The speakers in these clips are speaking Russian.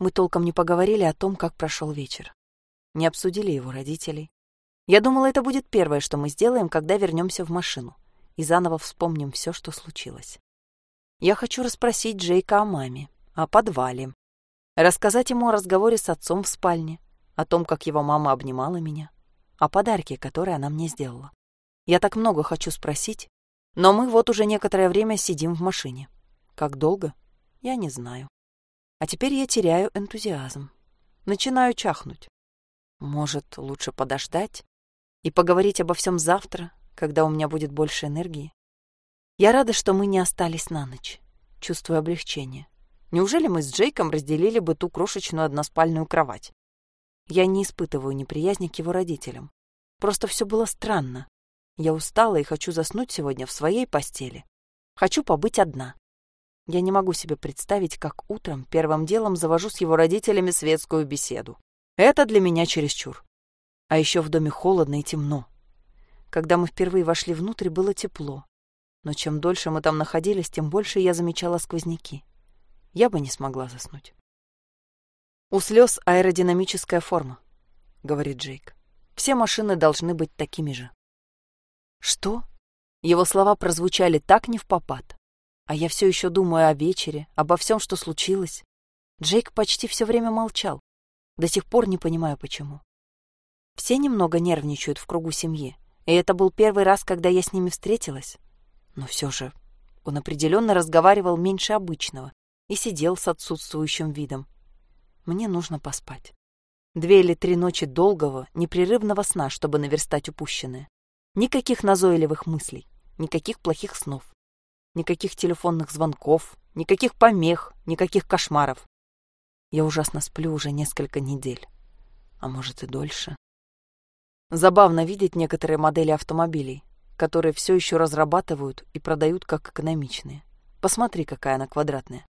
Мы толком не поговорили о том, как прошел вечер. Не обсудили его родителей. Я думала, это будет первое, что мы сделаем, когда вернемся в машину и заново вспомним все, что случилось. Я хочу расспросить Джейка о маме, о подвале, рассказать ему о разговоре с отцом в спальне, о том, как его мама обнимала меня, о подарке, который она мне сделала. Я так много хочу спросить, но мы вот уже некоторое время сидим в машине. Как долго? Я не знаю. А теперь я теряю энтузиазм. Начинаю чахнуть. Может, лучше подождать и поговорить обо всем завтра, когда у меня будет больше энергии? Я рада, что мы не остались на ночь. Чувствую облегчение. Неужели мы с Джейком разделили бы ту крошечную односпальную кровать? Я не испытываю неприязни к его родителям. Просто все было странно. Я устала и хочу заснуть сегодня в своей постели. Хочу побыть одна. Я не могу себе представить, как утром первым делом завожу с его родителями светскую беседу. Это для меня чересчур. А еще в доме холодно и темно. Когда мы впервые вошли внутрь, было тепло. Но чем дольше мы там находились, тем больше я замечала сквозняки. Я бы не смогла заснуть. «У слез аэродинамическая форма», — говорит Джейк. «Все машины должны быть такими же». «Что?» Его слова прозвучали так не в попад. А я все еще думаю о вечере, обо всем, что случилось. Джейк почти все время молчал. До сих пор не понимаю, почему. Все немного нервничают в кругу семьи, и это был первый раз, когда я с ними встретилась. Но все же он определенно разговаривал меньше обычного и сидел с отсутствующим видом. Мне нужно поспать. Две или три ночи долгого, непрерывного сна, чтобы наверстать упущенное. Никаких назойливых мыслей, никаких плохих снов. Никаких телефонных звонков, никаких помех, никаких кошмаров. Я ужасно сплю уже несколько недель. А может и дольше. Забавно видеть некоторые модели автомобилей, которые все еще разрабатывают и продают как экономичные. Посмотри, какая она квадратная.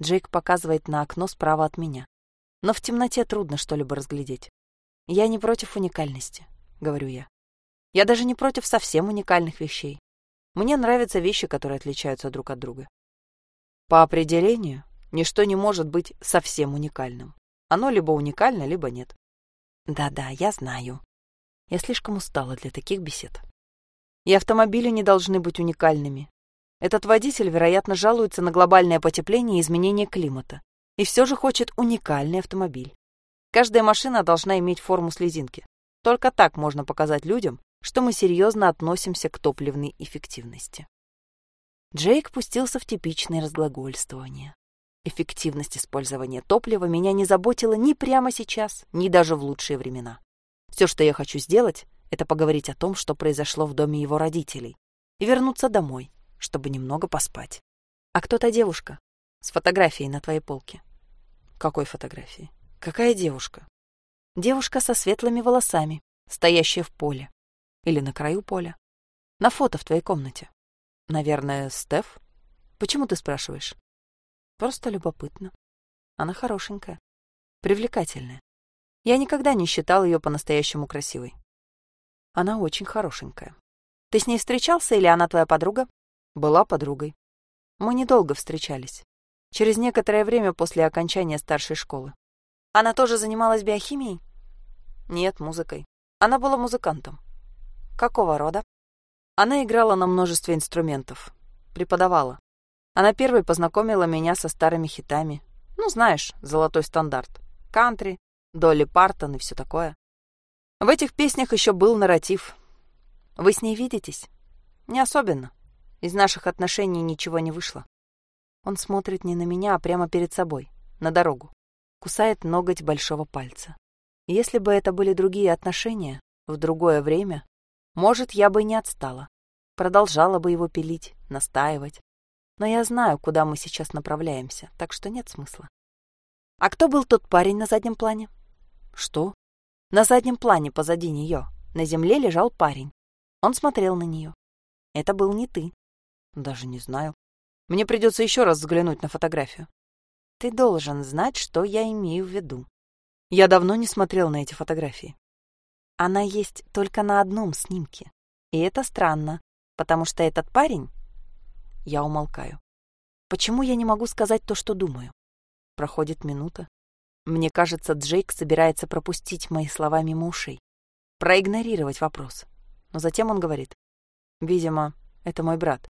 Джейк показывает на окно справа от меня. Но в темноте трудно что-либо разглядеть. Я не против уникальности, говорю я. Я даже не против совсем уникальных вещей. Мне нравятся вещи, которые отличаются друг от друга. По определению, ничто не может быть совсем уникальным. Оно либо уникально, либо нет. Да-да, я знаю. Я слишком устала для таких бесед. И автомобили не должны быть уникальными. Этот водитель, вероятно, жалуется на глобальное потепление и изменение климата. И все же хочет уникальный автомобиль. Каждая машина должна иметь форму слезинки. Только так можно показать людям, что мы серьезно относимся к топливной эффективности. Джейк пустился в типичное разглагольствование. Эффективность использования топлива меня не заботила ни прямо сейчас, ни даже в лучшие времена. Все, что я хочу сделать, это поговорить о том, что произошло в доме его родителей, и вернуться домой, чтобы немного поспать. А кто та девушка с фотографией на твоей полке? Какой фотографии? Какая девушка? Девушка со светлыми волосами, стоящая в поле. Или на краю поля. На фото в твоей комнате. Наверное, Стеф? Почему ты спрашиваешь? Просто любопытно. Она хорошенькая. Привлекательная. Я никогда не считал ее по-настоящему красивой. Она очень хорошенькая. Ты с ней встречался или она твоя подруга? Была подругой. Мы недолго встречались. Через некоторое время после окончания старшей школы. Она тоже занималась биохимией? Нет, музыкой. Она была музыкантом. Какого рода? Она играла на множестве инструментов. Преподавала. Она первой познакомила меня со старыми хитами. Ну, знаешь, золотой стандарт. Кантри, Долли Партон и все такое. В этих песнях еще был нарратив. Вы с ней видитесь? Не особенно. Из наших отношений ничего не вышло. Он смотрит не на меня, а прямо перед собой, на дорогу. Кусает ноготь большого пальца. Если бы это были другие отношения, в другое время, может, я бы не отстала. Продолжала бы его пилить, настаивать. Но я знаю, куда мы сейчас направляемся, так что нет смысла. А кто был тот парень на заднем плане? Что? На заднем плане позади нее. На земле лежал парень. Он смотрел на нее. Это был не ты. Даже не знаю. Мне придется еще раз взглянуть на фотографию. Ты должен знать, что я имею в виду. Я давно не смотрел на эти фотографии. Она есть только на одном снимке. И это странно, потому что этот парень... Я умолкаю. Почему я не могу сказать то, что думаю? Проходит минута, Мне кажется, Джейк собирается пропустить мои слова мимо ушей, проигнорировать вопрос. Но затем он говорит. Видимо, это мой брат.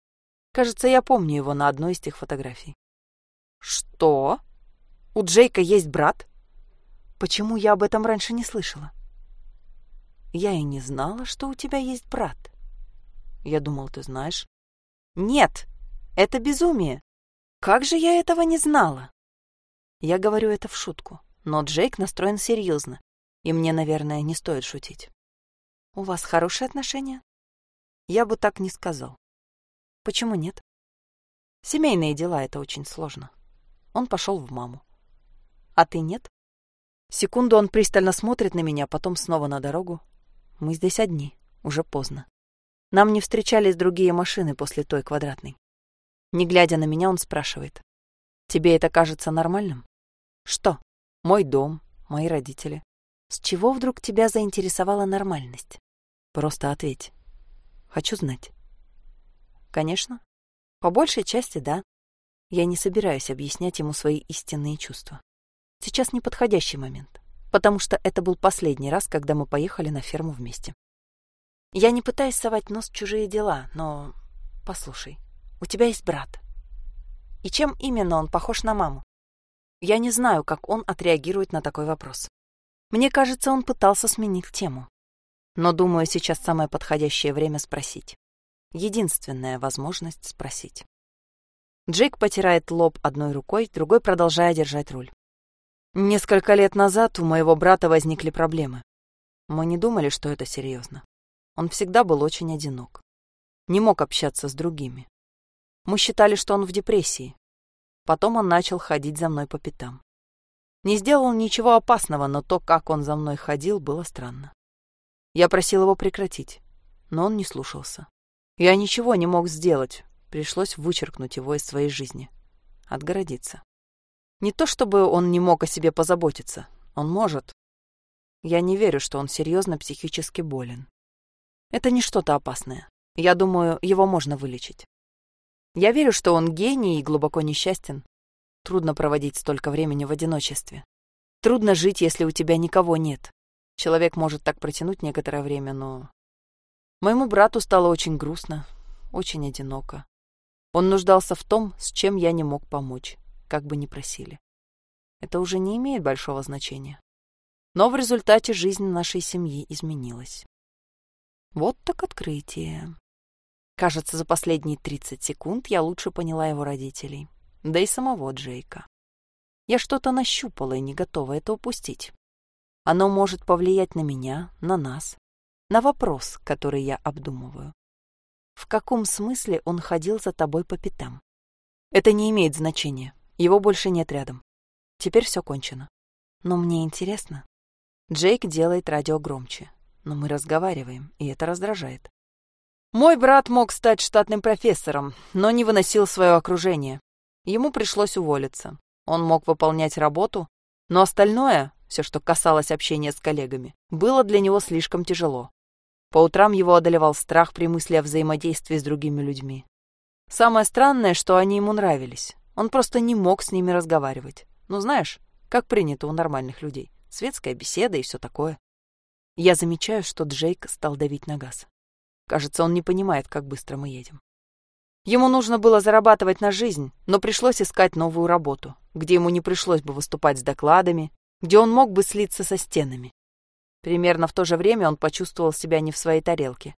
Кажется, я помню его на одной из тех фотографий. Что? У Джейка есть брат? Почему я об этом раньше не слышала? Я и не знала, что у тебя есть брат. Я думал, ты знаешь. Нет, это безумие. Как же я этого не знала? Я говорю это в шутку, но Джейк настроен серьезно, и мне, наверное, не стоит шутить. У вас хорошие отношения? Я бы так не сказал. Почему нет? Семейные дела — это очень сложно. Он пошел в маму. А ты нет? Секунду он пристально смотрит на меня, потом снова на дорогу. Мы здесь одни, уже поздно. Нам не встречались другие машины после той квадратной. Не глядя на меня, он спрашивает. «Тебе это кажется нормальным?» «Что? Мой дом, мои родители. С чего вдруг тебя заинтересовала нормальность? Просто ответь. Хочу знать». «Конечно. По большей части, да. Я не собираюсь объяснять ему свои истинные чувства. Сейчас неподходящий момент, потому что это был последний раз, когда мы поехали на ферму вместе. Я не пытаюсь совать нос в чужие дела, но... Послушай, у тебя есть брат. И чем именно он похож на маму? Я не знаю, как он отреагирует на такой вопрос. Мне кажется, он пытался сменить тему. Но думаю, сейчас самое подходящее время спросить. Единственная возможность спросить. Джейк потирает лоб одной рукой, другой продолжая держать руль. Несколько лет назад у моего брата возникли проблемы. Мы не думали, что это серьезно. Он всегда был очень одинок. Не мог общаться с другими. Мы считали, что он в депрессии. Потом он начал ходить за мной по пятам. Не сделал ничего опасного, но то, как он за мной ходил, было странно. Я просил его прекратить, но он не слушался. Я ничего не мог сделать, пришлось вычеркнуть его из своей жизни, отгородиться. Не то чтобы он не мог о себе позаботиться. Он может. Я не верю, что он серьезно психически болен. Это не что-то опасное. Я думаю, его можно вылечить. Я верю, что он гений и глубоко несчастен. Трудно проводить столько времени в одиночестве. Трудно жить, если у тебя никого нет. Человек может так протянуть некоторое время, но... Моему брату стало очень грустно, очень одиноко. Он нуждался в том, с чем я не мог помочь как бы ни просили. Это уже не имеет большого значения. Но в результате жизнь нашей семьи изменилась. Вот так открытие. Кажется, за последние 30 секунд я лучше поняла его родителей, да и самого Джейка. Я что-то нащупала и не готова это упустить. Оно может повлиять на меня, на нас, на вопрос, который я обдумываю. В каком смысле он ходил за тобой по пятам? Это не имеет значения. Его больше нет рядом. Теперь все кончено. Но мне интересно. Джейк делает радио громче. Но мы разговариваем, и это раздражает. Мой брат мог стать штатным профессором, но не выносил свое окружение. Ему пришлось уволиться. Он мог выполнять работу, но остальное, все, что касалось общения с коллегами, было для него слишком тяжело. По утрам его одолевал страх при мысли о взаимодействии с другими людьми. Самое странное, что они ему нравились. Он просто не мог с ними разговаривать. Ну, знаешь, как принято у нормальных людей. Светская беседа и все такое. Я замечаю, что Джейк стал давить на газ. Кажется, он не понимает, как быстро мы едем. Ему нужно было зарабатывать на жизнь, но пришлось искать новую работу, где ему не пришлось бы выступать с докладами, где он мог бы слиться со стенами. Примерно в то же время он почувствовал себя не в своей тарелке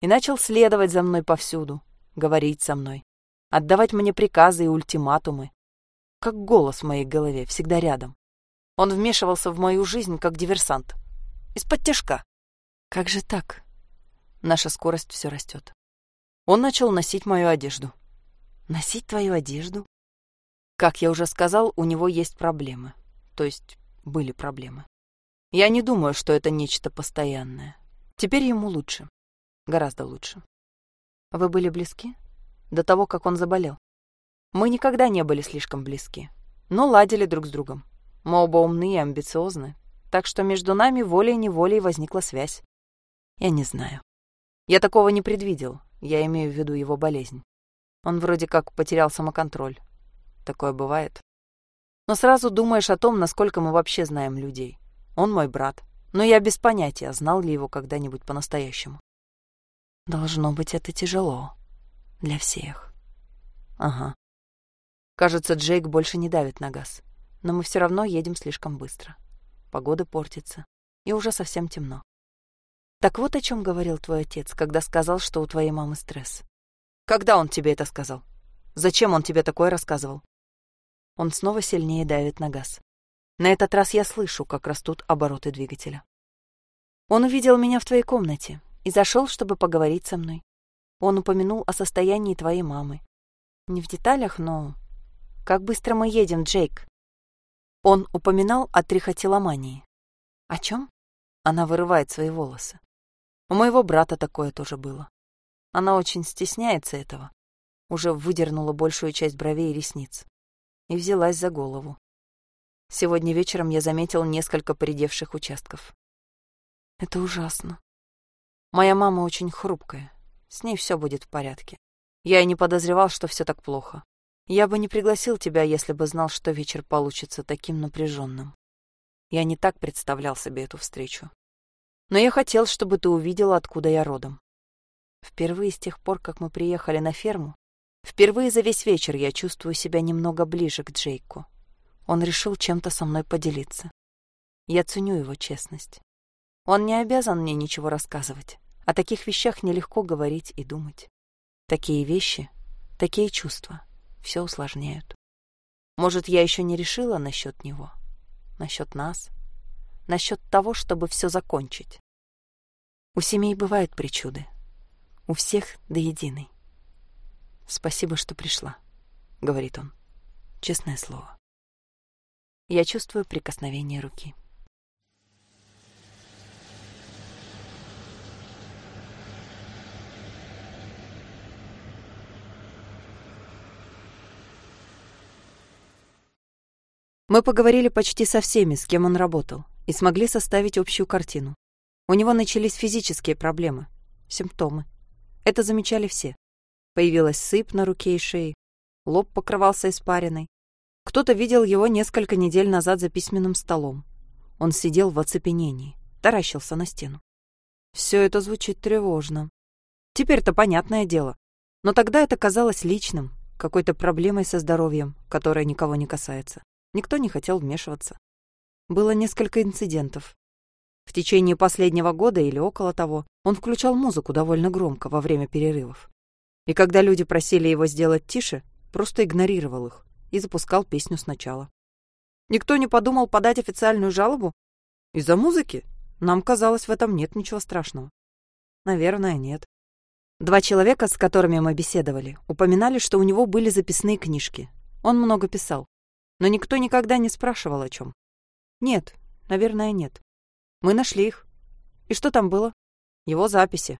и начал следовать за мной повсюду, говорить со мной отдавать мне приказы и ультиматумы. Как голос в моей голове, всегда рядом. Он вмешивался в мою жизнь, как диверсант. Из-под тяжка. Как же так? Наша скорость все растет. Он начал носить мою одежду. Носить твою одежду? Как я уже сказал, у него есть проблемы. То есть были проблемы. Я не думаю, что это нечто постоянное. Теперь ему лучше. Гораздо лучше. Вы были близки? До того, как он заболел. Мы никогда не были слишком близки, но ладили друг с другом. Мы оба умны и амбициозны, так что между нами волей-неволей возникла связь. Я не знаю. Я такого не предвидел, я имею в виду его болезнь. Он вроде как потерял самоконтроль. Такое бывает. Но сразу думаешь о том, насколько мы вообще знаем людей. Он мой брат, но я без понятия, знал ли его когда-нибудь по-настоящему. Должно быть, это тяжело. Для всех. Ага. Кажется, Джейк больше не давит на газ. Но мы все равно едем слишком быстро. Погода портится. И уже совсем темно. Так вот о чем говорил твой отец, когда сказал, что у твоей мамы стресс. Когда он тебе это сказал? Зачем он тебе такое рассказывал? Он снова сильнее давит на газ. На этот раз я слышу, как растут обороты двигателя. Он увидел меня в твоей комнате и зашел, чтобы поговорить со мной. Он упомянул о состоянии твоей мамы. Не в деталях, но... Как быстро мы едем, Джейк? Он упоминал о трихотиломании. О чем? Она вырывает свои волосы. У моего брата такое тоже было. Она очень стесняется этого. Уже выдернула большую часть бровей и ресниц. И взялась за голову. Сегодня вечером я заметил несколько поредевших участков. Это ужасно. Моя мама очень хрупкая. С ней все будет в порядке. Я и не подозревал, что все так плохо. Я бы не пригласил тебя, если бы знал, что вечер получится таким напряженным. Я не так представлял себе эту встречу. Но я хотел, чтобы ты увидела, откуда я родом. Впервые с тех пор, как мы приехали на ферму, впервые за весь вечер я чувствую себя немного ближе к Джейку. Он решил чем-то со мной поделиться. Я ценю его честность. Он не обязан мне ничего рассказывать. О таких вещах нелегко говорить и думать. Такие вещи, такие чувства все усложняют. Может, я еще не решила насчет него, насчет нас, насчет того, чтобы все закончить. У семей бывают причуды. У всех до единой. «Спасибо, что пришла», — говорит он. Честное слово. Я чувствую прикосновение руки. Мы поговорили почти со всеми, с кем он работал, и смогли составить общую картину. У него начались физические проблемы, симптомы. Это замечали все. Появилась сыпь на руке и шее, лоб покрывался испариной, кто-то видел его несколько недель назад за письменным столом. Он сидел в оцепенении, таращился на стену. Все это звучит тревожно. Теперь-то понятное дело. Но тогда это казалось личным, какой-то проблемой со здоровьем, которая никого не касается. Никто не хотел вмешиваться. Было несколько инцидентов. В течение последнего года или около того он включал музыку довольно громко во время перерывов. И когда люди просили его сделать тише, просто игнорировал их и запускал песню сначала. Никто не подумал подать официальную жалобу? Из-за музыки? Нам казалось, в этом нет ничего страшного. Наверное, нет. Два человека, с которыми мы беседовали, упоминали, что у него были записные книжки. Он много писал. Но никто никогда не спрашивал о чем. Нет, наверное, нет. Мы нашли их. И что там было? Его записи.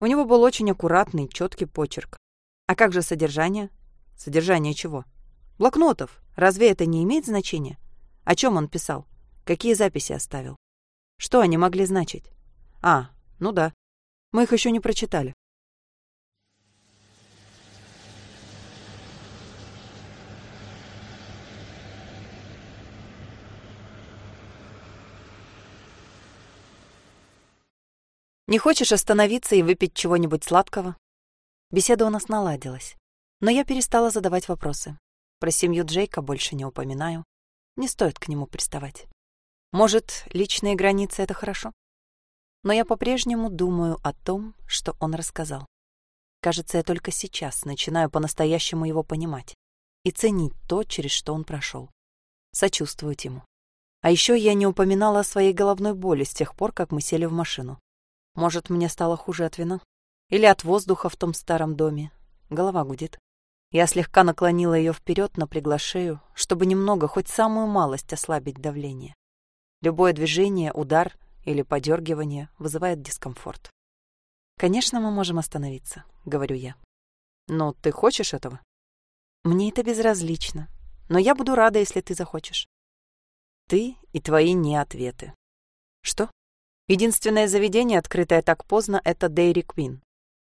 У него был очень аккуратный, четкий почерк. А как же содержание? Содержание чего? Блокнотов. Разве это не имеет значения? О чем он писал? Какие записи оставил? Что они могли значить? А, ну да. Мы их еще не прочитали. Не хочешь остановиться и выпить чего-нибудь сладкого? Беседа у нас наладилась, но я перестала задавать вопросы. Про семью Джейка больше не упоминаю. Не стоит к нему приставать. Может, личные границы — это хорошо? Но я по-прежнему думаю о том, что он рассказал. Кажется, я только сейчас начинаю по-настоящему его понимать и ценить то, через что он прошел. Сочувствовать ему. А еще я не упоминала о своей головной боли с тех пор, как мы сели в машину. Может, мне стало хуже от вина? Или от воздуха в том старом доме? Голова гудит. Я слегка наклонила ее вперед, напрягла шею, чтобы немного, хоть самую малость ослабить давление. Любое движение, удар или подергивание вызывает дискомфорт. «Конечно, мы можем остановиться», — говорю я. «Но ты хочешь этого?» «Мне это безразлично, но я буду рада, если ты захочешь». «Ты и твои неответы». «Что?» «Единственное заведение, открытое так поздно, — это Дейри Квин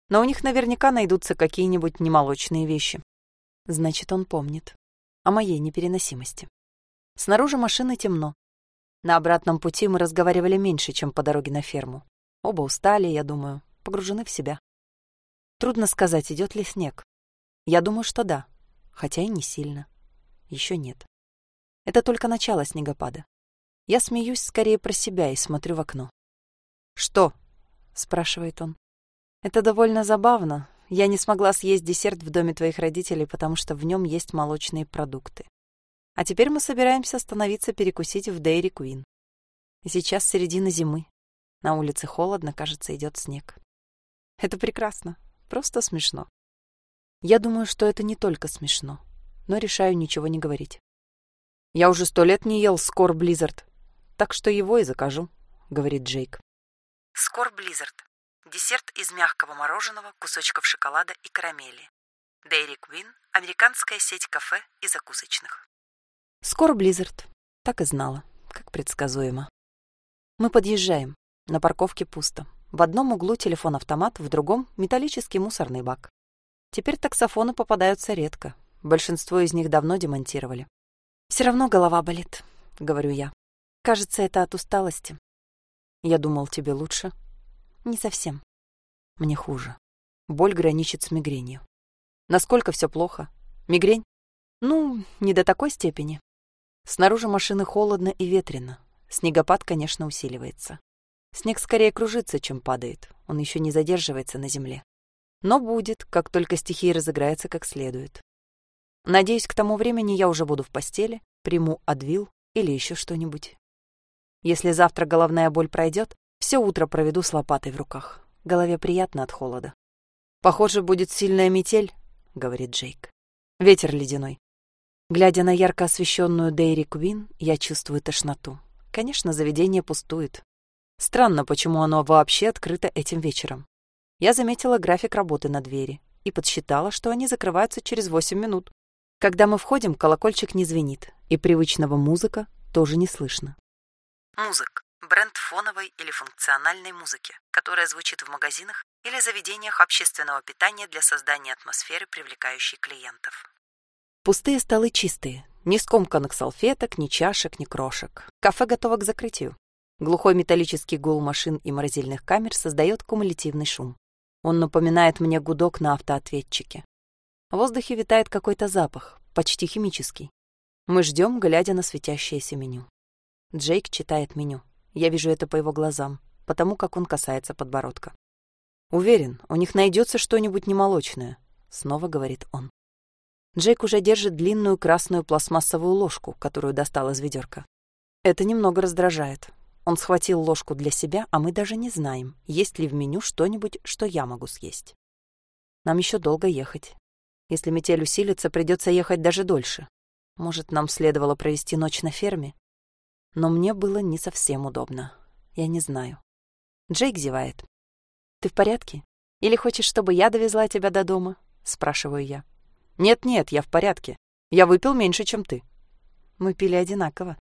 но у них наверняка найдутся какие-нибудь немолочные вещи. Значит, он помнит о моей непереносимости. Снаружи машины темно. На обратном пути мы разговаривали меньше, чем по дороге на ферму. Оба устали, я думаю, погружены в себя. Трудно сказать, идет ли снег. Я думаю, что да, хотя и не сильно. Еще нет. Это только начало снегопада. Я смеюсь скорее про себя и смотрю в окно. «Что?» — спрашивает он. «Это довольно забавно. Я не смогла съесть десерт в доме твоих родителей, потому что в нем есть молочные продукты. А теперь мы собираемся остановиться перекусить в Дейри Куин. Сейчас середина зимы. На улице холодно, кажется, идет снег. Это прекрасно, просто смешно. Я думаю, что это не только смешно, но решаю ничего не говорить. Я уже сто лет не ел Skor Blizzard, так что его и закажу, говорит Джейк. Skor Blizzard Десерт из мягкого мороженого, кусочков шоколада и карамели. Dairy Queen – американская сеть кафе и закусочных. Skor Blizzard. Так и знала. Как предсказуемо. Мы подъезжаем. На парковке пусто. В одном углу телефон-автомат, в другом — металлический мусорный бак. Теперь таксофоны попадаются редко. Большинство из них давно демонтировали. Все равно голова болит», — говорю я. «Кажется, это от усталости». «Я думал, тебе лучше», не совсем. Мне хуже. Боль граничит с мигренью. Насколько все плохо? Мигрень? Ну, не до такой степени. Снаружи машины холодно и ветрено. Снегопад, конечно, усиливается. Снег скорее кружится, чем падает. Он еще не задерживается на земле. Но будет, как только стихия разыграется как следует. Надеюсь, к тому времени я уже буду в постели, приму адвил или еще что-нибудь. Если завтра головная боль пройдет, все утро проведу с лопатой в руках. Голове приятно от холода. «Похоже, будет сильная метель», — говорит Джейк. «Ветер ледяной». Глядя на ярко освещенную Дейри Квин, я чувствую тошноту. Конечно, заведение пустует. Странно, почему оно вообще открыто этим вечером. Я заметила график работы на двери и подсчитала, что они закрываются через восемь минут. Когда мы входим, колокольчик не звенит, и привычного музыка тоже не слышно. Музык бренд фоновой или функциональной музыки, которая звучит в магазинах или заведениях общественного питания для создания атмосферы, привлекающей клиентов. Пустые столы чистые, ни скомканных салфеток, ни чашек, ни крошек. Кафе готово к закрытию. Глухой металлический гул машин и морозильных камер создает кумулятивный шум. Он напоминает мне гудок на автоответчике. В воздухе витает какой-то запах, почти химический. Мы ждем, глядя на светящееся меню. Джейк читает меню. Я вижу это по его глазам, потому как он касается подбородка. «Уверен, у них найдется что-нибудь немолочное», — снова говорит он. Джейк уже держит длинную красную пластмассовую ложку, которую достал из ведерка. Это немного раздражает. Он схватил ложку для себя, а мы даже не знаем, есть ли в меню что-нибудь, что я могу съесть. Нам еще долго ехать. Если метель усилится, придется ехать даже дольше. Может, нам следовало провести ночь на ферме? Но мне было не совсем удобно. Я не знаю. Джейк зевает. «Ты в порядке? Или хочешь, чтобы я довезла тебя до дома?» — спрашиваю я. «Нет-нет, я в порядке. Я выпил меньше, чем ты». Мы пили одинаково.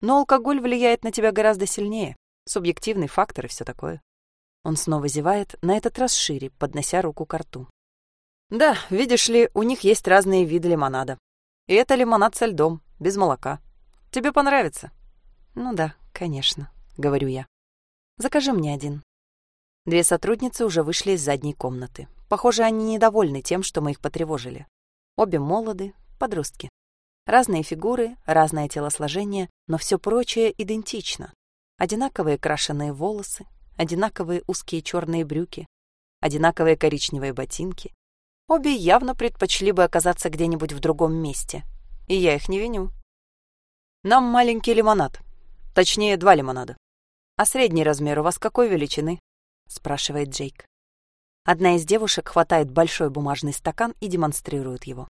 Но алкоголь влияет на тебя гораздо сильнее. Субъективный фактор и все такое. Он снова зевает, на этот раз шире, поднося руку к рту. «Да, видишь ли, у них есть разные виды лимонада. И это лимонад со льдом, без молока. Тебе понравится». «Ну да, конечно», — говорю я. «Закажи мне один». Две сотрудницы уже вышли из задней комнаты. Похоже, они недовольны тем, что мы их потревожили. Обе молоды, подростки. Разные фигуры, разное телосложение, но все прочее идентично. Одинаковые крашеные волосы, одинаковые узкие черные брюки, одинаковые коричневые ботинки. Обе явно предпочли бы оказаться где-нибудь в другом месте. И я их не виню. «Нам маленький лимонад», Точнее, два лимонада. А средний размер у вас какой величины? спрашивает Джейк. Одна из девушек хватает большой бумажный стакан и демонстрирует его.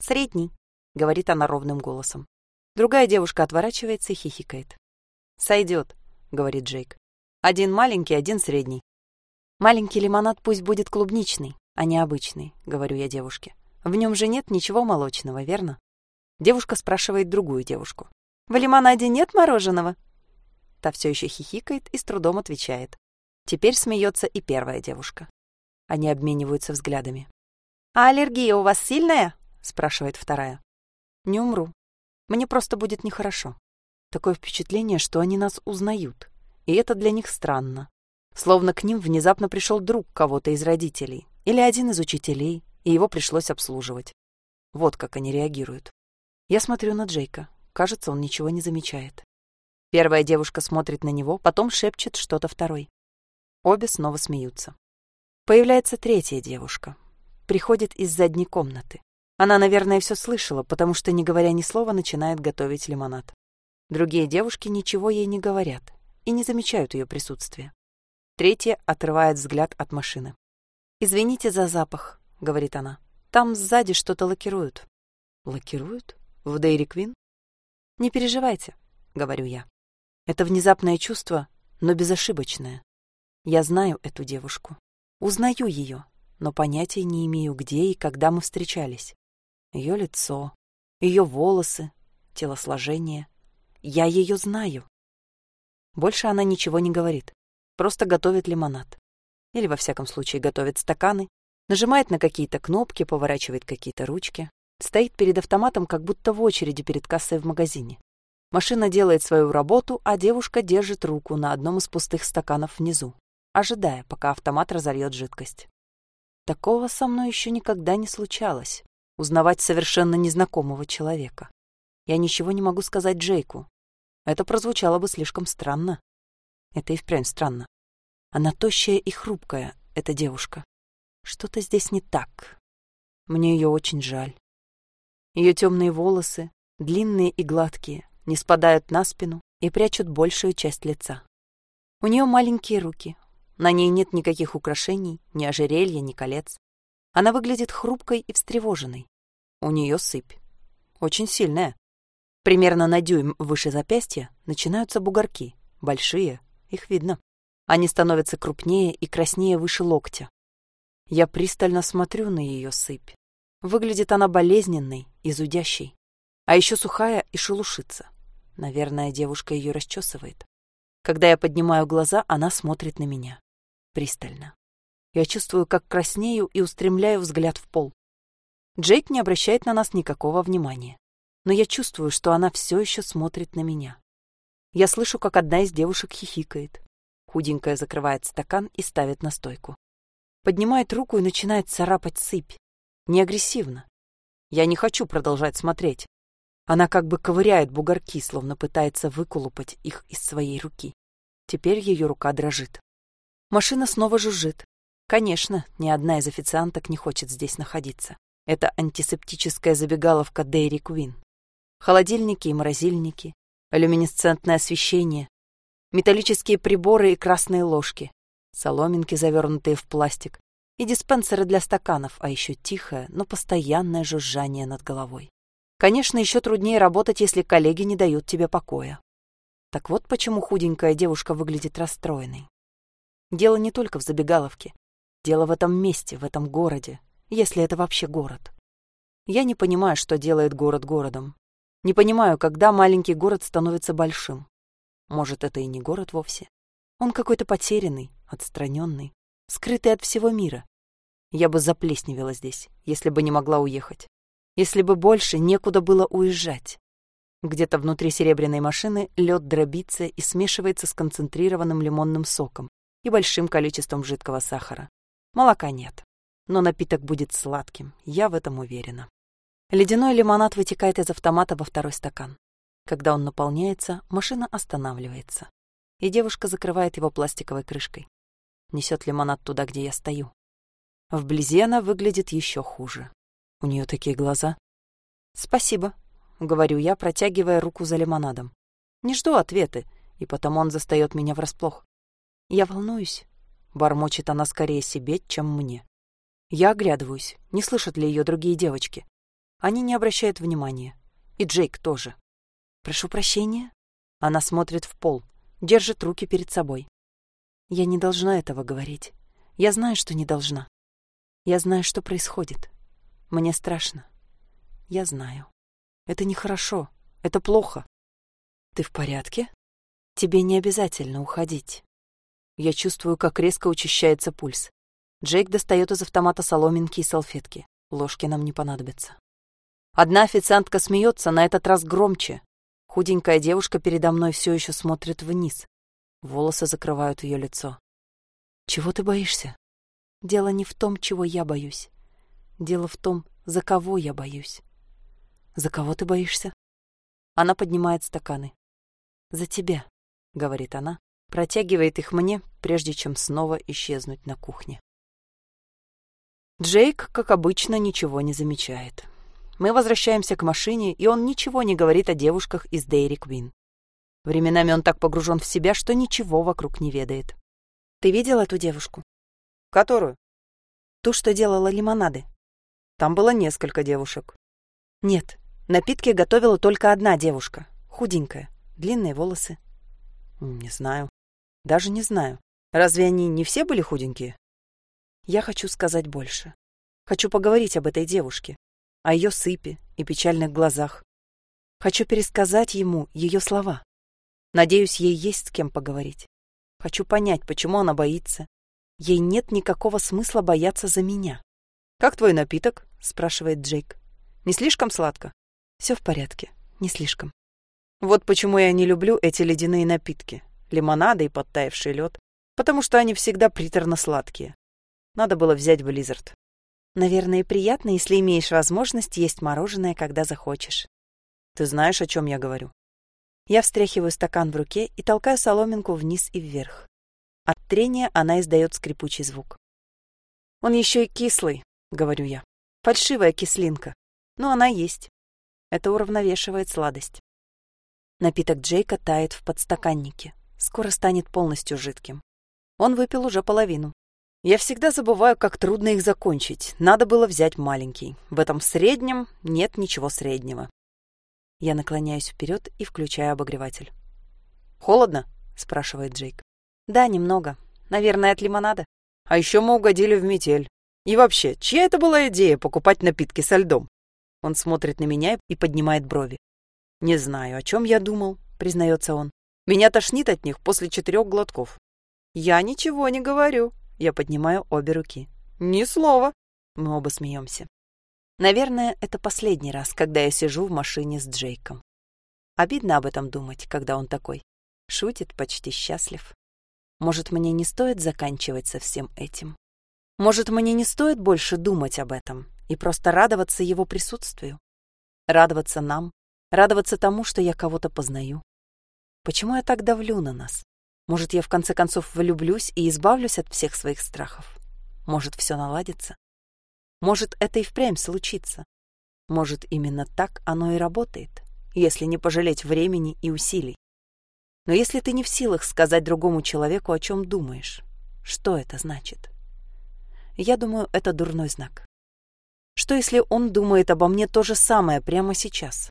«Средний», — говорит она ровным голосом. Другая девушка отворачивается и хихикает. «Сойдет», — говорит Джейк. «Один маленький, один средний». «Маленький лимонад пусть будет клубничный, а не обычный», — говорю я девушке. «В нем же нет ничего молочного, верно?» Девушка спрашивает другую девушку. В лимонаде нет мороженого?» Та все еще хихикает и с трудом отвечает. Теперь смеется и первая девушка. Они обмениваются взглядами. «А аллергия у вас сильная?» — спрашивает вторая. «Не умру». Мне просто будет нехорошо. Такое впечатление, что они нас узнают, и это для них странно. Словно к ним внезапно пришел друг кого-то из родителей или один из учителей, и его пришлось обслуживать. Вот как они реагируют. Я смотрю на Джейка. Кажется, он ничего не замечает. Первая девушка смотрит на него, потом шепчет что-то второй. Обе снова смеются. Появляется третья девушка. Приходит из задней комнаты. Она, наверное, все слышала, потому что, не говоря ни слова, начинает готовить лимонад. Другие девушки ничего ей не говорят и не замечают ее присутствия. Третья отрывает взгляд от машины. «Извините за запах», — говорит она. «Там сзади что-то лакируют». «Лакируют? В Дейри Квин?» «Не переживайте», — говорю я. Это внезапное чувство, но безошибочное. Я знаю эту девушку. Узнаю ее, но понятия не имею, где и когда мы встречались. Ее лицо, ее волосы, телосложение. Я ее знаю. Больше она ничего не говорит, просто готовит лимонад. Или, во всяком случае, готовит стаканы, нажимает на какие-то кнопки, поворачивает какие-то ручки, стоит перед автоматом, как будто в очереди перед кассой в магазине. Машина делает свою работу, а девушка держит руку на одном из пустых стаканов внизу, ожидая, пока автомат разольет жидкость. Такого со мной еще никогда не случалось. Узнавать совершенно незнакомого человека. Я ничего не могу сказать Джейку. Это прозвучало бы слишком странно. Это и впрямь странно. Она тощая и хрупкая, эта девушка. Что-то здесь не так. Мне ее очень жаль. Ее темные волосы, длинные и гладкие, не спадают на спину и прячут большую часть лица. У нее маленькие руки. На ней нет никаких украшений, ни ожерелья, ни колец. Она выглядит хрупкой и встревоженной. У нее сыпь. Очень сильная. Примерно на дюйм выше запястья начинаются бугорки. Большие, их видно. Они становятся крупнее и краснее выше локтя. Я пристально смотрю на ее сыпь. Выглядит она болезненной и зудящей а еще сухая и шелушится. Наверное, девушка ее расчесывает. Когда я поднимаю глаза, она смотрит на меня. Пристально. Я чувствую, как краснею и устремляю взгляд в пол. Джейк не обращает на нас никакого внимания. Но я чувствую, что она все еще смотрит на меня. Я слышу, как одна из девушек хихикает. Худенькая закрывает стакан и ставит на стойку. Поднимает руку и начинает царапать сыпь. Не агрессивно. Я не хочу продолжать смотреть. Она как бы ковыряет бугорки, словно пытается выколупать их из своей руки. Теперь ее рука дрожит. Машина снова жужжит. Конечно, ни одна из официанток не хочет здесь находиться. Это антисептическая забегаловка Дейри Квин. Холодильники и морозильники, люминесцентное освещение, металлические приборы и красные ложки, соломинки, завернутые в пластик, и диспенсеры для стаканов, а еще тихое, но постоянное жужжание над головой. Конечно, еще труднее работать, если коллеги не дают тебе покоя. Так вот почему худенькая девушка выглядит расстроенной. Дело не только в забегаловке. Дело в этом месте, в этом городе, если это вообще город. Я не понимаю, что делает город городом. Не понимаю, когда маленький город становится большим. Может, это и не город вовсе. Он какой-то потерянный, отстраненный, скрытый от всего мира. Я бы заплесневела здесь, если бы не могла уехать если бы больше некуда было уезжать. Где-то внутри серебряной машины лед дробится и смешивается с концентрированным лимонным соком и большим количеством жидкого сахара. Молока нет, но напиток будет сладким, я в этом уверена. Ледяной лимонад вытекает из автомата во второй стакан. Когда он наполняется, машина останавливается, и девушка закрывает его пластиковой крышкой. Несет лимонад туда, где я стою. Вблизи она выглядит еще хуже. У нее такие глаза. «Спасибо», — говорю я, протягивая руку за лимонадом. Не жду ответы, и потому он застает меня врасплох. Я волнуюсь. Бормочет она скорее себе, чем мне. Я оглядываюсь, не слышат ли ее другие девочки. Они не обращают внимания. И Джейк тоже. «Прошу прощения». Она смотрит в пол, держит руки перед собой. Я не должна этого говорить. Я знаю, что не должна. Я знаю, что происходит. Мне страшно. Я знаю. Это нехорошо. Это плохо. Ты в порядке? Тебе не обязательно уходить. Я чувствую, как резко учащается пульс. Джейк достает из автомата соломинки и салфетки. Ложки нам не понадобятся. Одна официантка смеется, на этот раз громче. Худенькая девушка передо мной все еще смотрит вниз. Волосы закрывают ее лицо. «Чего ты боишься?» «Дело не в том, чего я боюсь. Дело в том, за кого я боюсь». «За кого ты боишься?» Она поднимает стаканы. «За тебя», — говорит она, протягивает их мне, прежде чем снова исчезнуть на кухне. Джейк, как обычно, ничего не замечает. Мы возвращаемся к машине, и он ничего не говорит о девушках из Дейри Квин. Временами он так погружен в себя, что ничего вокруг не ведает. «Ты видел эту девушку?» «Которую?» «Ту, что делала лимонады». «Там было несколько девушек». «Нет, напитки готовила только одна девушка, худенькая, длинные волосы». «Не знаю. Даже не знаю. Разве они не все были худенькие?» «Я хочу сказать больше. Хочу поговорить об этой девушке, о ее сыпе и печальных глазах. Хочу пересказать ему ее слова. Надеюсь, ей есть с кем поговорить. Хочу понять, почему она боится. Ей нет никакого смысла бояться за меня. «Как твой напиток?» — спрашивает Джейк. «Не слишком сладко?» Все в порядке, не слишком». Вот почему я не люблю эти ледяные напитки. Лимонады и подтаявший лед. Потому что они всегда приторно-сладкие. Надо было взять Близзард. Наверное, приятно, если имеешь возможность есть мороженое, когда захочешь. Ты знаешь, о чем я говорю? Я встряхиваю стакан в руке и толкаю соломинку вниз и вверх. От трения она издает скрипучий звук. Он еще и кислый, говорю я. Фальшивая кислинка. Но она есть. Это уравновешивает сладость. Напиток Джейка тает в подстаканнике. Скоро станет полностью жидким. Он выпил уже половину. Я всегда забываю, как трудно их закончить. Надо было взять маленький. В этом среднем нет ничего среднего. Я наклоняюсь вперед и включаю обогреватель. «Холодно?» — спрашивает Джейк. «Да, немного. Наверное, от лимонада». «А еще мы угодили в метель. И вообще, чья это была идея покупать напитки со льдом?» Он смотрит на меня и поднимает брови. «Не знаю, о чем я думал», — признается он. «Меня тошнит от них после четырех глотков». «Я ничего не говорю», я поднимаю обе руки. «Ни слова!» Мы оба смеемся. Наверное, это последний раз, когда я сижу в машине с Джейком. Обидно об этом думать, когда он такой. Шутит, почти счастлив. Может, мне не стоит заканчивать со всем этим? Может, мне не стоит больше думать об этом и просто радоваться его присутствию? Радоваться нам, радоваться тому, что я кого-то познаю. Почему я так давлю на нас? Может, я в конце концов влюблюсь и избавлюсь от всех своих страхов? Может, все наладится? Может, это и впрямь случится? Может, именно так оно и работает, если не пожалеть времени и усилий? Но если ты не в силах сказать другому человеку, о чем думаешь, что это значит? Я думаю, это дурной знак. Что, если он думает обо мне то же самое прямо сейчас?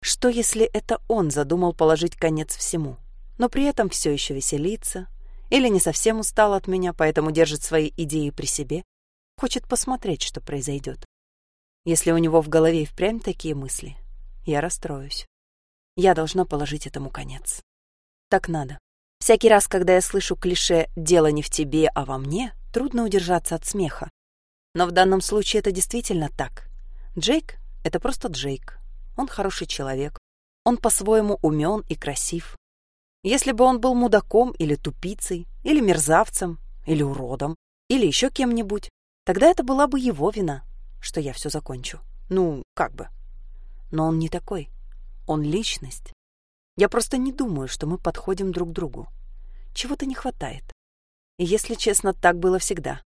Что, если это он задумал положить конец всему? но при этом все еще веселится, или не совсем устал от меня, поэтому держит свои идеи при себе, хочет посмотреть, что произойдет. Если у него в голове и впрямь такие мысли, я расстроюсь. Я должна положить этому конец. Так надо. Всякий раз, когда я слышу клише «дело не в тебе, а во мне», трудно удержаться от смеха. Но в данном случае это действительно так. Джейк — это просто Джейк. Он хороший человек. Он по-своему умен и красив. Если бы он был мудаком или тупицей, или мерзавцем, или уродом, или еще кем-нибудь, тогда это была бы его вина, что я все закончу. Ну, как бы. Но он не такой. Он личность. Я просто не думаю, что мы подходим друг к другу. Чего-то не хватает. И если честно, так было всегда.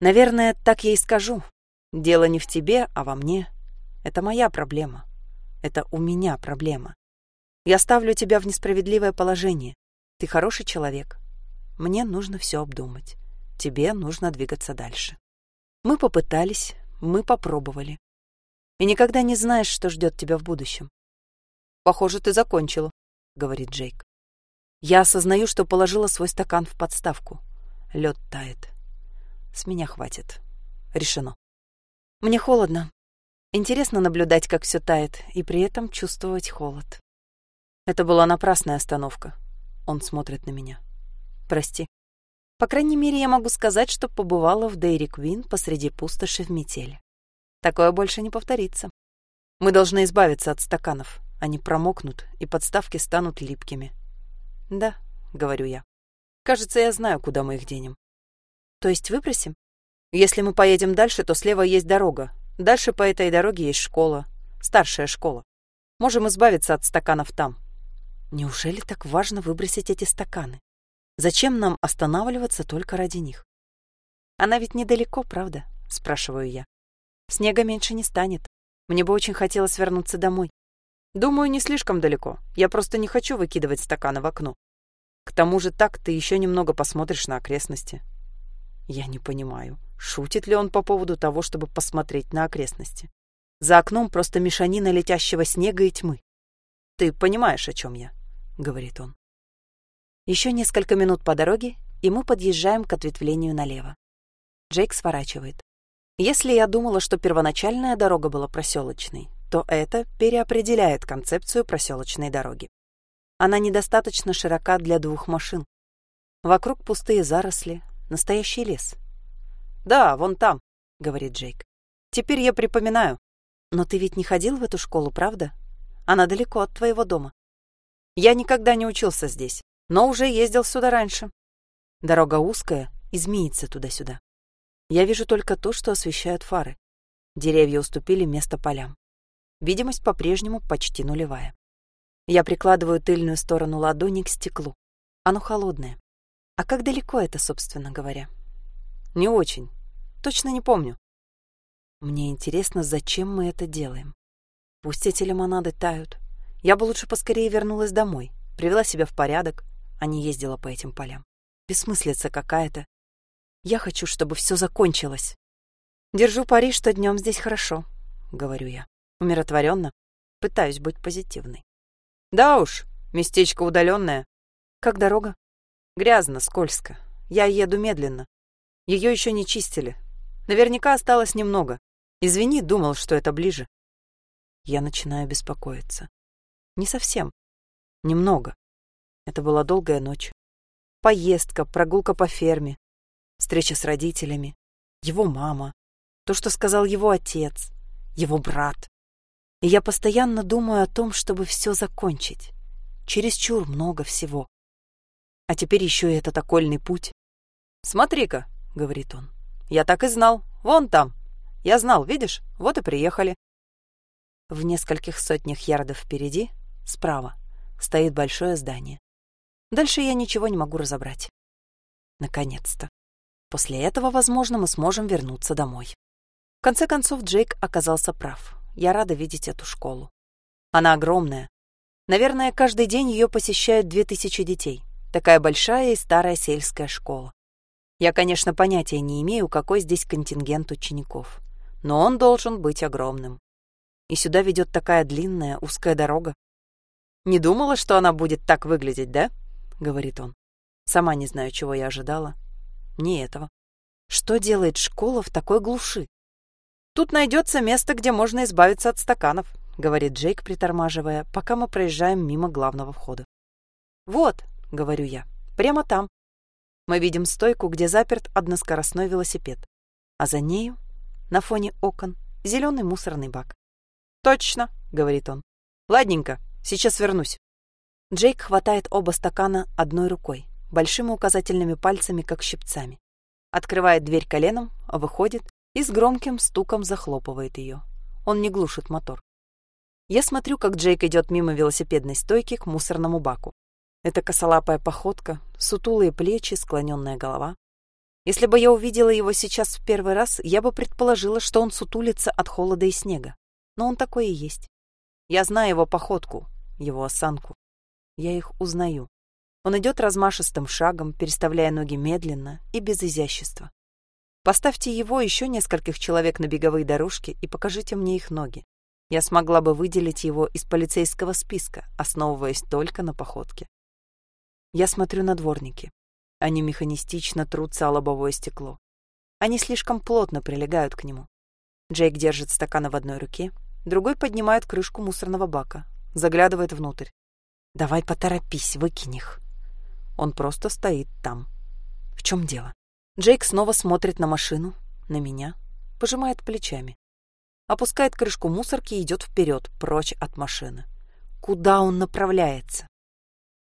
Наверное, так я и скажу. Дело не в тебе, а во мне. Это моя проблема. Это у меня проблема. Я ставлю тебя в несправедливое положение. Ты хороший человек. Мне нужно все обдумать. Тебе нужно двигаться дальше. Мы попытались, мы попробовали. И никогда не знаешь, что ждет тебя в будущем. Похоже, ты закончила, говорит Джейк. Я осознаю, что положила свой стакан в подставку. Лед тает. С меня хватит. Решено. Мне холодно. Интересно наблюдать, как все тает, и при этом чувствовать холод. Это была напрасная остановка. Он смотрит на меня. Прости. По крайней мере, я могу сказать, что побывала в Дейри Квин посреди пустоши в метели. Такое больше не повторится. Мы должны избавиться от стаканов. Они промокнут, и подставки станут липкими. Да, говорю я. Кажется, я знаю, куда мы их денем. То есть выбросим? Если мы поедем дальше, то слева есть дорога. Дальше по этой дороге есть школа. Старшая школа. Можем избавиться от стаканов там. Неужели так важно выбросить эти стаканы? Зачем нам останавливаться только ради них? Она ведь недалеко, правда? Спрашиваю я. Снега меньше не станет. Мне бы очень хотелось вернуться домой. Думаю, не слишком далеко. Я просто не хочу выкидывать стаканы в окно. К тому же так ты еще немного посмотришь на окрестности. Я не понимаю, шутит ли он по поводу того, чтобы посмотреть на окрестности. За окном просто мешанина летящего снега и тьмы. Ты понимаешь, о чем я, говорит он. Еще несколько минут по дороге, и мы подъезжаем к ответвлению налево. Джейк сворачивает. Если я думала, что первоначальная дорога была проселочной, то это переопределяет концепцию проселочной дороги. Она недостаточно широка для двух машин. Вокруг пустые заросли, настоящий лес. «Да, вон там», — говорит Джейк. «Теперь я припоминаю». «Но ты ведь не ходил в эту школу, правда? Она далеко от твоего дома». «Я никогда не учился здесь но уже ездил сюда раньше. Дорога узкая, изменится туда-сюда. Я вижу только то, что освещают фары. Деревья уступили место полям. Видимость по-прежнему почти нулевая. Я прикладываю тыльную сторону ладони к стеклу. Оно холодное. А как далеко это, собственно говоря? Не очень. Точно не помню. Мне интересно, зачем мы это делаем. Пусть эти лимонады тают. Я бы лучше поскорее вернулась домой, привела себя в порядок, а не ездила по этим полям. Бессмыслица какая-то. Я хочу, чтобы все закончилось. Держу пари, что днем здесь хорошо, говорю я. Умиротворенно. Пытаюсь быть позитивной. Да уж, местечко удаленное. Как дорога? Грязно, скользко. Я еду медленно. Ее еще не чистили. Наверняка осталось немного. Извини, думал, что это ближе. Я начинаю беспокоиться. Не совсем. Немного. Это была долгая ночь. Поездка, прогулка по ферме, встреча с родителями, его мама, то, что сказал его отец, его брат. И я постоянно думаю о том, чтобы все закончить. Чересчур много всего. А теперь еще и этот окольный путь. «Смотри-ка», — говорит он, — «я так и знал. Вон там. Я знал, видишь? Вот и приехали». В нескольких сотнях ярдов впереди, справа, стоит большое здание. Дальше я ничего не могу разобрать. Наконец-то. После этого, возможно, мы сможем вернуться домой. В конце концов, Джейк оказался прав. Я рада видеть эту школу. Она огромная. Наверное, каждый день ее посещают две тысячи детей. Такая большая и старая сельская школа. Я, конечно, понятия не имею, какой здесь контингент учеников. Но он должен быть огромным. И сюда ведет такая длинная, узкая дорога. Не думала, что она будет так выглядеть, да? — говорит он. Сама не знаю, чего я ожидала. Не этого. Что делает школа в такой глуши? Тут найдется место, где можно избавиться от стаканов, говорит Джейк, притормаживая, пока мы проезжаем мимо главного входа. Вот, говорю я, прямо там. Мы видим стойку, где заперт односкоростной велосипед, а за нею, на фоне окон, зеленый мусорный бак. Точно, говорит он. Ладненько, сейчас вернусь. Джейк хватает оба стакана одной рукой, большими указательными пальцами, как щипцами. Открывает дверь коленом, выходит и с громким стуком захлопывает ее. Он не глушит мотор. Я смотрю, как Джейк идет мимо велосипедной стойки к мусорному баку. Это косолапая походка, сутулые плечи, склоненная голова. Если бы я увидела его сейчас в первый раз, я бы предположила, что он сутулится от холода и снега. Но он такой и есть. Я знаю его походку, его осанку. Я их узнаю. Он идет размашистым шагом, переставляя ноги медленно и без изящества. Поставьте его еще нескольких человек на беговые дорожки и покажите мне их ноги. Я смогла бы выделить его из полицейского списка, основываясь только на походке. Я смотрю на дворники. Они механистично трутся о лобовое стекло. Они слишком плотно прилегают к нему. Джейк держит стаканы в одной руке, другой поднимает крышку мусорного бака, заглядывает внутрь. Давай поторопись, выкинь их. Он просто стоит там. В чем дело? Джейк снова смотрит на машину, на меня, пожимает плечами. опускает крышку мусорки и идет вперед, прочь от машины. Куда он направляется?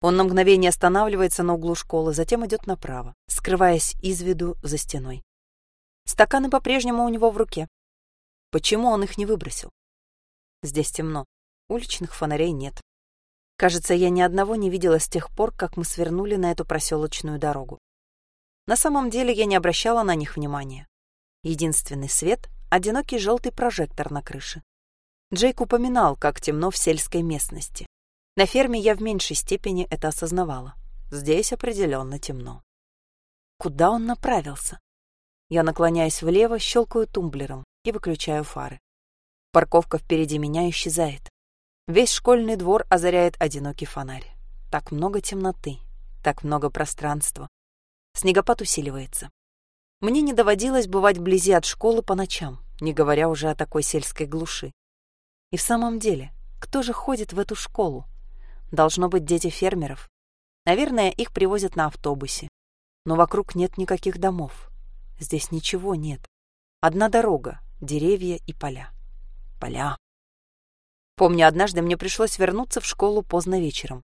Он на мгновение останавливается на углу школы, затем идет направо, скрываясь из виду за стеной. Стаканы по-прежнему у него в руке. Почему он их не выбросил? Здесь темно. Уличных фонарей нет. Кажется, я ни одного не видела с тех пор, как мы свернули на эту проселочную дорогу. На самом деле я не обращала на них внимания. Единственный свет — одинокий желтый прожектор на крыше. Джейк упоминал, как темно в сельской местности. На ферме я в меньшей степени это осознавала. Здесь определенно темно. Куда он направился? Я наклоняюсь влево, щелкаю тумблером и выключаю фары. Парковка впереди меня исчезает. Весь школьный двор озаряет одинокий фонарь. Так много темноты, так много пространства. Снегопад усиливается. Мне не доводилось бывать вблизи от школы по ночам, не говоря уже о такой сельской глуши. И в самом деле, кто же ходит в эту школу? Должно быть дети фермеров. Наверное, их привозят на автобусе. Но вокруг нет никаких домов. Здесь ничего нет. Одна дорога, деревья и поля. Поля. Помню, однажды мне пришлось вернуться в школу поздно вечером.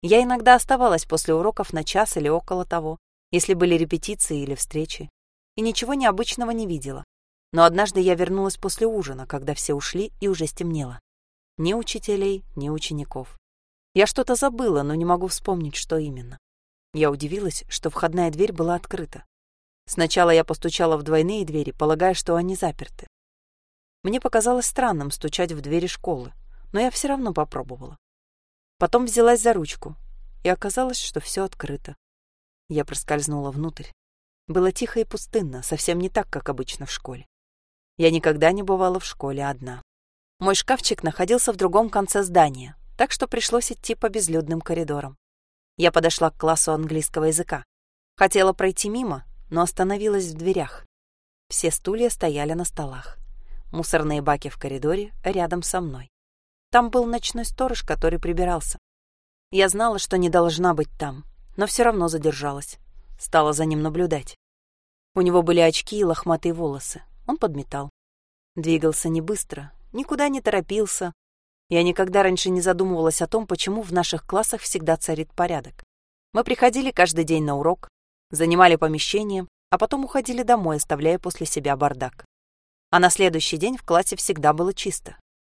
Я иногда оставалась после уроков на час или около того, если были репетиции или встречи, и ничего необычного не видела. Но однажды я вернулась после ужина, когда все ушли и уже стемнело. Ни учителей, ни учеников. Я что-то забыла, но не могу вспомнить, что именно. Я удивилась, что входная дверь была открыта. Сначала я постучала в двойные двери, полагая, что они заперты. Мне показалось странным стучать в двери школы, но я все равно попробовала. Потом взялась за ручку, и оказалось, что все открыто. Я проскользнула внутрь. Было тихо и пустынно, совсем не так, как обычно в школе. Я никогда не бывала в школе одна. Мой шкафчик находился в другом конце здания, так что пришлось идти по безлюдным коридорам. Я подошла к классу английского языка. Хотела пройти мимо, но остановилась в дверях. Все стулья стояли на столах. Мусорные баки в коридоре рядом со мной. Там был ночной сторож, который прибирался. Я знала, что не должна быть там, но все равно задержалась. Стала за ним наблюдать. У него были очки и лохматые волосы. Он подметал. Двигался не быстро, никуда не торопился. Я никогда раньше не задумывалась о том, почему в наших классах всегда царит порядок. Мы приходили каждый день на урок, занимали помещение, а потом уходили домой, оставляя после себя бардак. А на следующий день в классе всегда было чисто.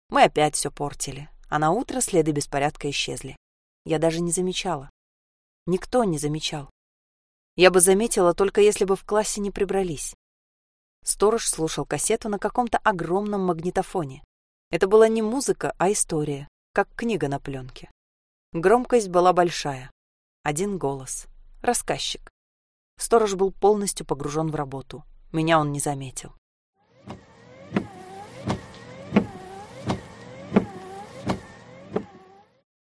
Мы опять все портили, а на утро следы беспорядка исчезли. Я даже не замечала. Никто не замечал. Я бы заметила, только если бы в классе не прибрались. Сторож слушал кассету на каком-то огромном магнитофоне. Это была не музыка, а история, как книга на пленке. Громкость была большая. Один голос. Рассказчик. Сторож был полностью погружен в работу. Меня он не заметил.